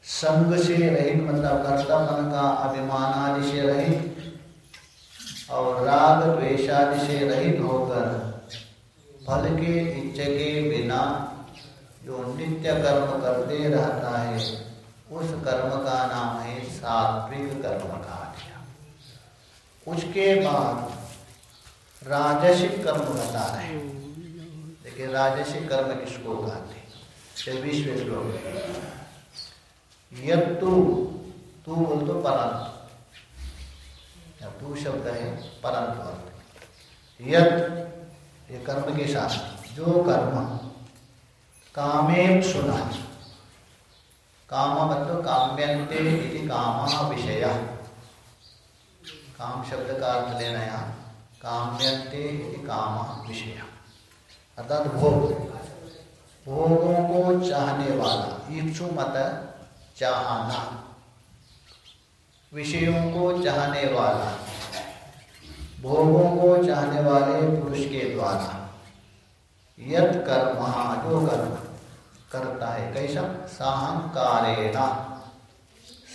संग से रहित मतलब कर्तव्य का अभिमान आदि से रहित और राग द्वेषादि से रहित होकर फल के इच्छा के बिना जो नित्य कर्म करते रहता है, उस कर्म का नाम है सात्विक कर्म का दिया उसके बाद राजसिक कर्म बता रहे देखिए राजसिक कर्म किसको कहते छब्बीसवें श्लोक यत्तु तू बोल तो परंतु. तू शब्द है परंतु यत ये कर्म के साथ जो कर्म कामे सुना काम मतलब काम्यंते कामा विषय काम शब्द का अर्थ लेना यहाँ. काम्यंते कामा विषय अर्थात भोग. भोगों को चाहने वाला इच्छु मत चाहना। विषयों को चाहने वाला। भोगों को चाहने वाले पुरुष के द्वारा। यद कर्म, जो कर्म करता है, कैसा? साहंकारेणा।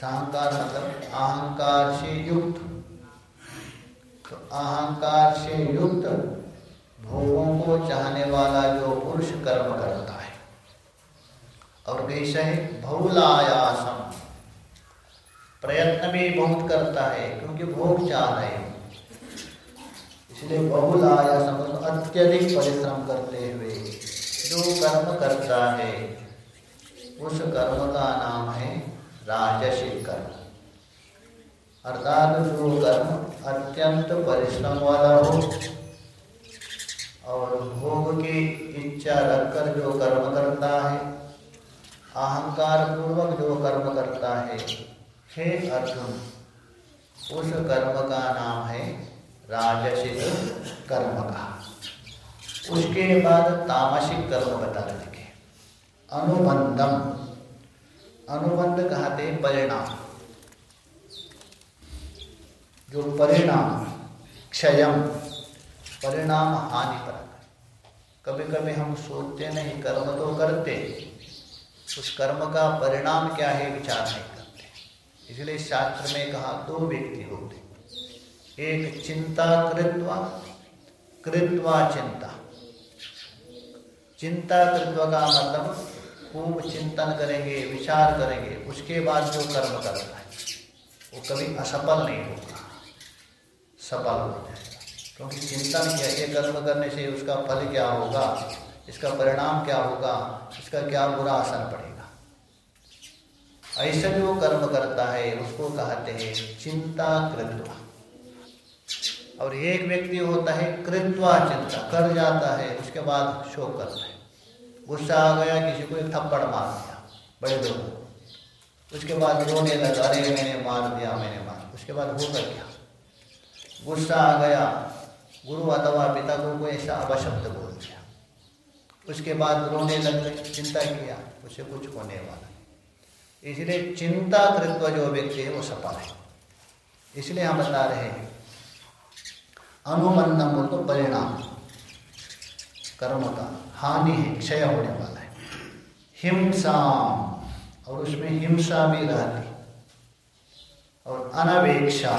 साहंकार मतलब अहंकार से युक्त। तो अहंकार से युक्त भोगों को चाहने वाला जो पुरुष कर्म करता और है बहुलायासम। प्रयत्न भी बहुत करता है, क्योंकि भोग चाह रहे हैं। इसलिए बहुलायासम अत्यधिक परिश्रम करते हुए जो कर्म करता है, उस कर्म का नाम है राजसिक कर्म। अर्थात जो कर्म अत्यंत परिश्रम वाला हो, और भोग की इच्छा रखकर जो कर्म करता है अहंकार पूर्वक जो कर्म करता है, हे अर्जुन, उस कर्म का नाम है राजसिक कर्म का उसके बाद तामसिक कर्म बता रहे अनुबंधम। अनुबंध कहते परिणाम। जो परिणाम, क्षयम, परिणाम हानि पर कभी कभी हम सोचते नहीं, कर्म तो करते। उस कर्म का परिणाम क्या है विचार नहीं करते। इसलिए शास्त्र में कहा, दो व्यक्ति होते एक चिंता कृत्वा कृत्वा चिंता। चिंता कृत्व का मतलब खूब चिंतन करेंगे, विचार करेंगे, उसके बाद जो कर्म करता है, वो कभी असफल नहीं होगा सफल हो जाए क्योंकि चिंतन किया, ये कर्म करने से उसका फल क्या होगा? इसका परिणाम क्या होगा? इसका क्या बुरा असर पड़ेगा? ऐसा जो कर्म करता है, उसको कहते हैं चिंता कृत्वा। और एक व्यक्ति होता है कृत्वा चिंता, कर जाता है, उसके बाद शोक करता है। गुस्सा आ गया, किसी को एक थप्पड़ मार दिया, बड़े लोग उसके बाद रोने लगा, अरे मैंने मार दिया, मैंने मार उसके बाद होगा क्या? गुस्सा आ गया, गुरु अथवा पिता को कोई ऐसा अवशब्द बोल उसके बाद रोने लग गए चिंता किया, उसे कुछ होने वाला। इसलिए चिंता कृत्व जो व्यक्ति है, वो सफल है। इसलिए हम बता रहे हैं, अनुमन्नम बोल तो परिणाम। कर्म का हानि है, क्षय होने वाला है। हिंसा और उसमें हिंसा भी रहती। और अनवेक्षा,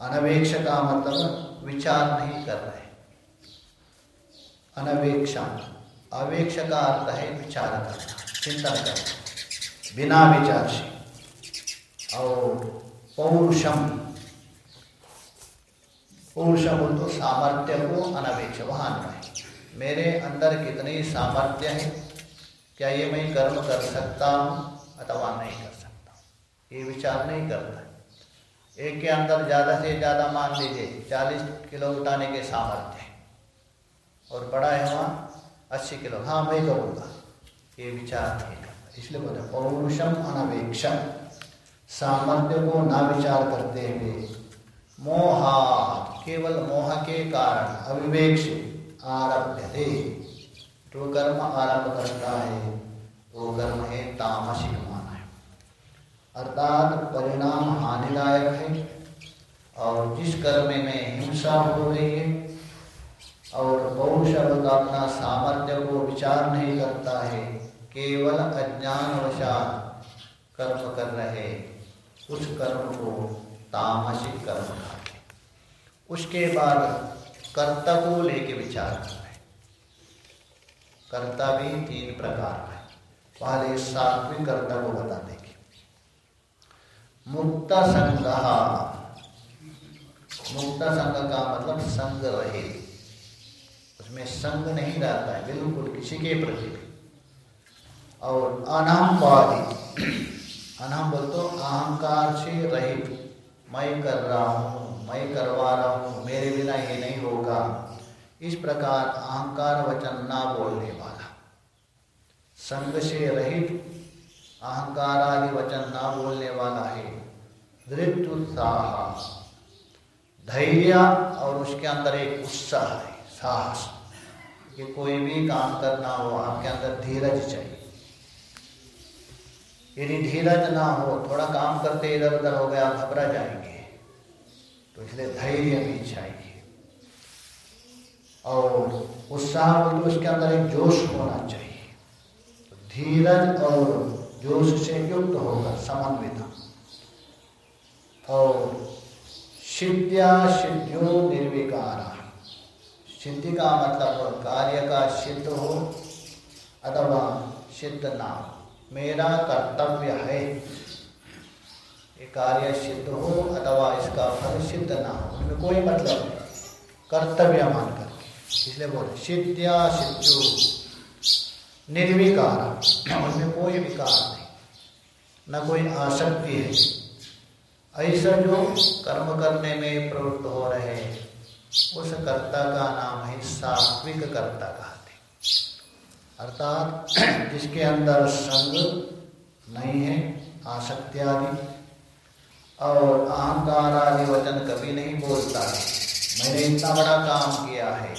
अनवेक्ष का मतलब विचार नहीं कर रहे। अनवेक्षा अवेक्ष का अर्थ है विचार करना चिंता करना बिना विचार से और पौरुषम। पौरुषम तो सामर्थ्य को अनवेक्ष, वहाँ है। मेरे अंदर कितनी सामर्थ्य है, क्या ये मैं कर्म कर सकता हूँ? अथवा नहीं कर सकता। ये विचार नहीं करता एक के अंदर ज़्यादा से ज़्यादा मान लीजिए, चालीस किलो उठाने के सामर्थ्य और बड़ा है वहाँ अस्सी किलो। हाँ मैं करूँगा ये विचार करता इसलिए बोलते पौरुषम अनवेक्षम सामर्थ्य को ना विचार करते हुए, मोहा, केवल मोह के कारण अविवेक्ष आरभ्य थे जो कर्म आरंभ करता है, वो कर्म है तामसिक माना है अर्थात परिणाम हानिदायक है और जिस कर्म में हिंसा हो रही है और बहुत शब्द अपना सामर्थ्य को विचार नहीं करता है, केवल अज्ञान अज्ञानवशात कर्म कर रहे उस कर्म को तामसिक कर्म कहते उसके बाद कर्ता को लेके विचार कर रहे कर्ता भी तीन प्रकार का है। पहले सात्विक कर्ता को बता देंगे मुक्त संग मुक्त संग का मतलब संग रहे उसमें संग नहीं रहता है, बिल्कुल किसी के प्रति भी। और अनामवादी अनाम बोल तो अहंकार से रहित, मैं कर रहा हूँ, मैं करवा रहा हूँ, मेरे बिना ये नहीं होगा। इस प्रकार अहंकार वचन ना बोलने वाला। संग से रहित अहंकार आदि वचन ना बोलने वाला है। धृत्युत्साह, धैर्य और उसके अंदर एक उत्साह है, साहस। कि कोई भी काम करना हो, आपके अंदर धीरज चाहिए। यदि धीरज ना हो, थोड़ा काम करते इधर उधर हो गया घबरा जाएँगे। तो इसलिए धैर्य भी चाहिए। और उत्साह तो उसके अंदर एक जोश होना चाहिए। तो धीरज और जोश से युक्त होगा समन्वित और सिद्ध्या सिद्धियों निर्विकार सिद्धि का मतलब कार्य का सिद्ध हो अथवा सिद्ध ना हो मेरा कर्तव्य है ये कार्य सिद्ध हो अथवा इसका फल सिद्ध ना हो उसमें कोई मतलब नहीं कर्तव्य मान करके इसलिए बोले, सिद्धिया सिद्धो, निर्विकार। उसमें कोई विकार नहीं। न कोई आसक्ति है। ऐसा जो कर्म करने में प्रवृत्त हो रहे उस कर्ता का नाम है सात्विक कर्ता कहते अर्थात जिसके अंदर संग नहीं है, आसक्ति आदि, और अहंकार आदि वचन कभी नहीं बोलता है। मैंने इतना बड़ा काम किया है।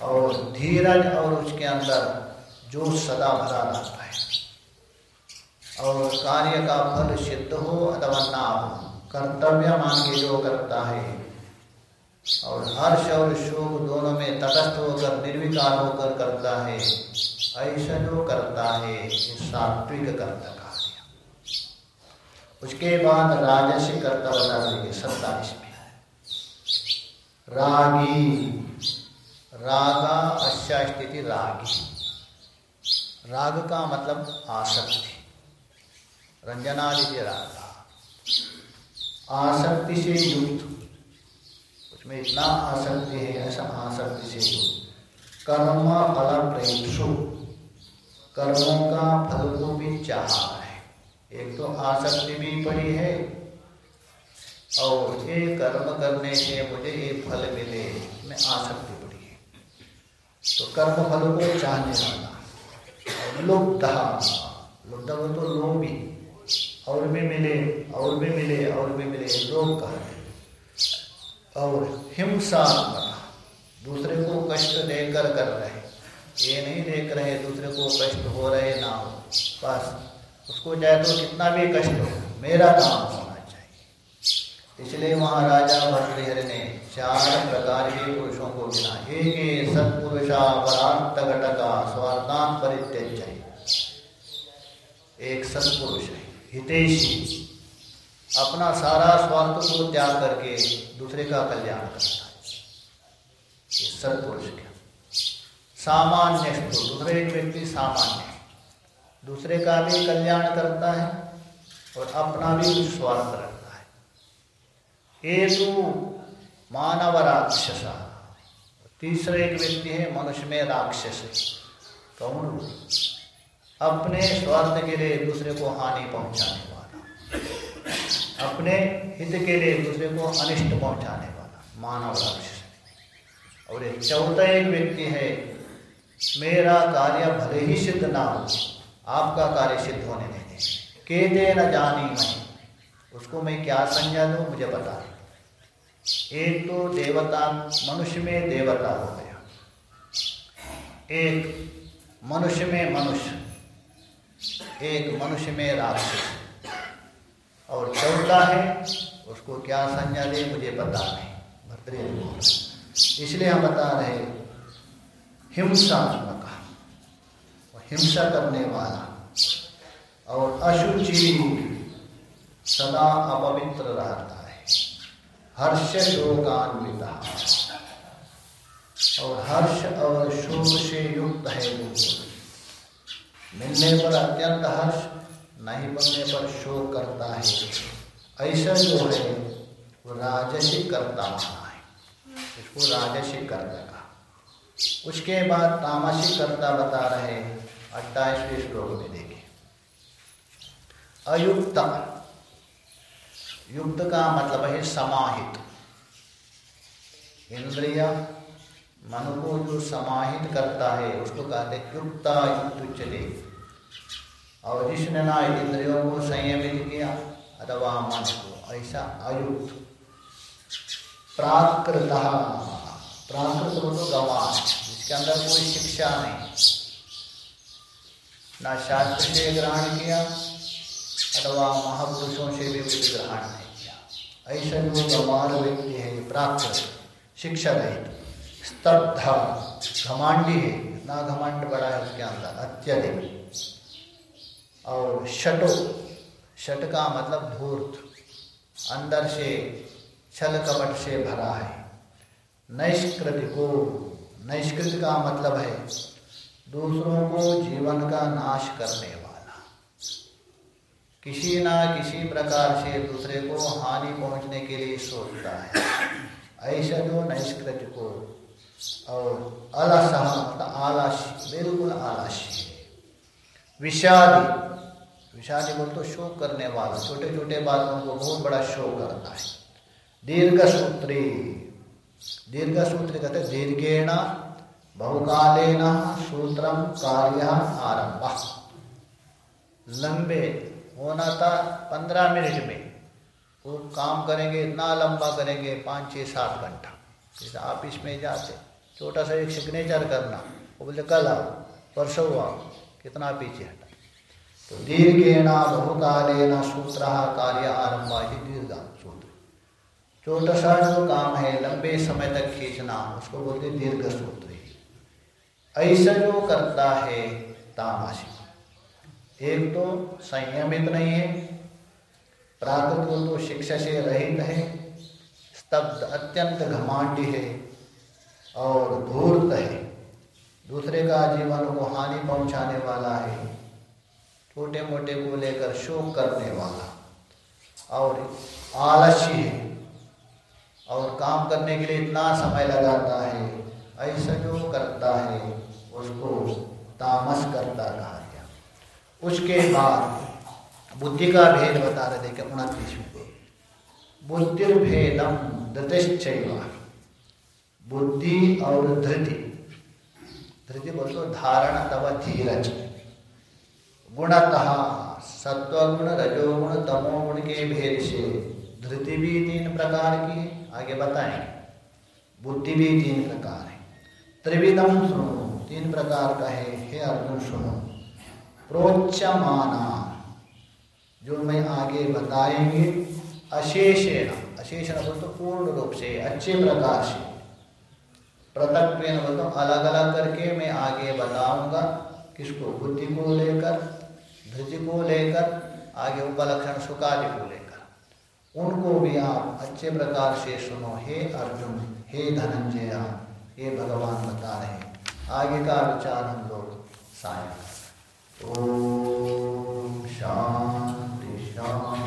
और धीरज और उसके अंदर जो सदा भरा रहता है। और कार्य का फल सिद्ध हो अथवा ना हो, कर्तव्य मान के जो करता है और हर्ष और शोक दोनों में तटस्थ होकर निर्विकार होकर करता है। ऐसा जो करता है सात्विक कर्ता कहा उसके बाद राजसी कर्ता बता देंगे सत्ताईस में रागी, रागा अच्छा स्थिति रागी। राग का मतलब आसक्ति। रंजनादि राग। आसक्ति से युक्त उसमें इतना आसक्ति है, ऐसा आसक्ति से युक्त कर्म फल प्रेक्षु कर्मों का फल को भी चाह है। एक तो आसक्ति भी पड़ी है, और ये कर्म करने से मुझे ये फल मिले, में आसक्ति पड़ी है। तो कर्म फल को चाहने वाला लुप्त वो तो लोभी, और भी मिले, और भी मिले, और भी मिले लोग कहा और हिंसा दूसरे को कष्ट देकर कर रहे ये नहीं देख रहे, दूसरे को कष्ट हो रहे ना हो। बस, उसको चाहे तो कितना भी कष्ट हो, मेरा काम होना चाहिए। इसलिए वहाँ राजा भद्रहर ने चार प्रकार के पुरुषों को गिना। एक सत्पुरुषा परांत घटका स्वार्थान परित्यज एक सत्पुरुष है, हितेशी। अपना सारा स्वार्थ को त्याग करके दूसरे का कल्याण करता है। सत्पुरुष क्या सामान्य दूसरे एक व्यक्ति सामान्य दूसरे का भी कल्याण करता है और अपना भी स्वार्थ रखता है। ये तो मानव राक्षस। तीसरा एक व्यक्ति है मनुष्य में राक्षस कौन अपने स्वार्थ के लिए दूसरे को हानि पहुँचाने वाला अपने हित के लिए दूसरे को अनिष्ट पहुँचाने वाला, मानव राक्षस और एक चौथा एक व्यक्ति है, मेरा कार्य भले ही सिद्ध ना हो, आपका कार्य सिद्ध होने नहीं के दे न जानी मैं उसको मैं क्या संज्ञा दूँ, मुझे बता एक तो देवता मनुष्य में देवता हो गया। एक मनुष्य में मनुष्य। एक मनुष्य में राक्षस। और चौथा है, उसको क्या संज्ञा दे मुझे पता नहीं। भद्रे इसलिए हम बता रहे हिंसा का हिंसा करने वाला। और अशुचि सदा अपवित्र रहता है। हर्ष शोकान्विता। और हर्ष और शोक से युक्त है मिलने पर अत्यंत हर्ष नहीं बनने पर शोक करता है। ऐसा जो है, वो राजसिक कर्ता माना है। इसको राजसिक कर्ता का उसके बाद तामसिक कर्ता बता रहे अट्ठाईसवें श्लोक में देखे। अयुक्त। युक्त का मतलब है समाहित। इंद्रिया मन को जो समाहित करता है, उसको कहते युक्ता युक्त उच्चते और जिसने ना इंद्रियों को संयमित किया। अथवा मन को ऐसा अयुक्त प्राकृत प्राकृत बोलो गवान जिसके अंदर कोई शिक्षा नहीं ना शास्त्र से ग्रहण किया। अथवा महापुरुषों से भी कुछ ग्रहण नहीं किया। ऐसा जो गवान व्यक्ति है प्राकृत शिक्षा रहित स्तब्ध घमांडी है, ना घमंड बड़ा है उसके अंदर। अत्यधिक। और शटो, शट का मतलब धूर्त, अंदर से, छल कपट से भरा है। नैष्कृत को, नैष्कृत का मतलब है दूसरों को जीवन का नाश करने वाला। किसी ना किसी प्रकार से दूसरे को हानि पहुँचने के लिए सोचता है। ऐसा जो नैष्कृत को, और अलसह आलस्य, बिल्कुल आलस्य विषादी विषादी बोल तो शोक करने वाला छोटे छोटे बातों को बहुत बड़ा शोक करता है। दीर्घ सूत्री। दीर्घ सूत्र कहते दीर्घेण बहुकालेन सूत्रम कार्य आरंभ लंबे, होना था पंद्रह मिनट में। वो काम करेंगे, इतना लंबा करेंगे, पाँच छः सात घंटा। जैसे ऑफ़िस में जाते, छोटा सा एक सिग्नेचर करना। वो बोलते, कल आओ, परसों आओ, कितना पीछे दीर्घेण बहुकालेन सूत्र कार्य आरंभ ही दीर्घ सूत्र। छोटा सा जो काम है लंबे समय तक खींचना, उसको बोलते दीर्घ सूत्र ऐसा जो करता है, तामाशी। एक तो संयमित नहीं है प्राकृत तो शिक्षा से रहित है, स्तब्ध अत्यंत घमांडी है और धूर्त है। दूसरे का जीवन को हानि पहुँचाने वाला है। छोटे मोटे को लेकर शोक करने वाला। और आलस्य है। और काम करने के लिए इतना समय लगाता है, ऐसा जो करता है, उसको तामस करता कहा गया उसके बाद बुद्धि का भेद बता रहे थे कि उनतीसवें बुद्धिर्भेदम धृतिश्चैव। बुद्धि और धृति। धृति बोल तो धारण तब धीरज। गुणतः सत्वगुण रजोगुण तमोगुण के भेद से धृति भी तीन प्रकार की, आगे बताएँ। बुद्धि भी तीन प्रकार है। त्रिविधम सुनो, तीन प्रकार का है। हे अर्जुन, सुनो। प्रोच्यमाना, जो मैं आगे बताएँगे, अशेषेण, अशेषण बोल तो पूर्ण रूप से, अच्छे प्रकार से। पृथक बोल तो अलग अलग करके मैं आगे बताऊँगा, किसको? बुद्धि को लेकर। ब्रज को लेकर, आगे उपलक्षण सुकादि को लेकर। उनको भी आप अच्छे प्रकार से सुनो, हे अर्जुन, हे धनंजय, हे भगवान बता रहे हैं। आगे का विचार हम लोग साय। ओ शांति शांति।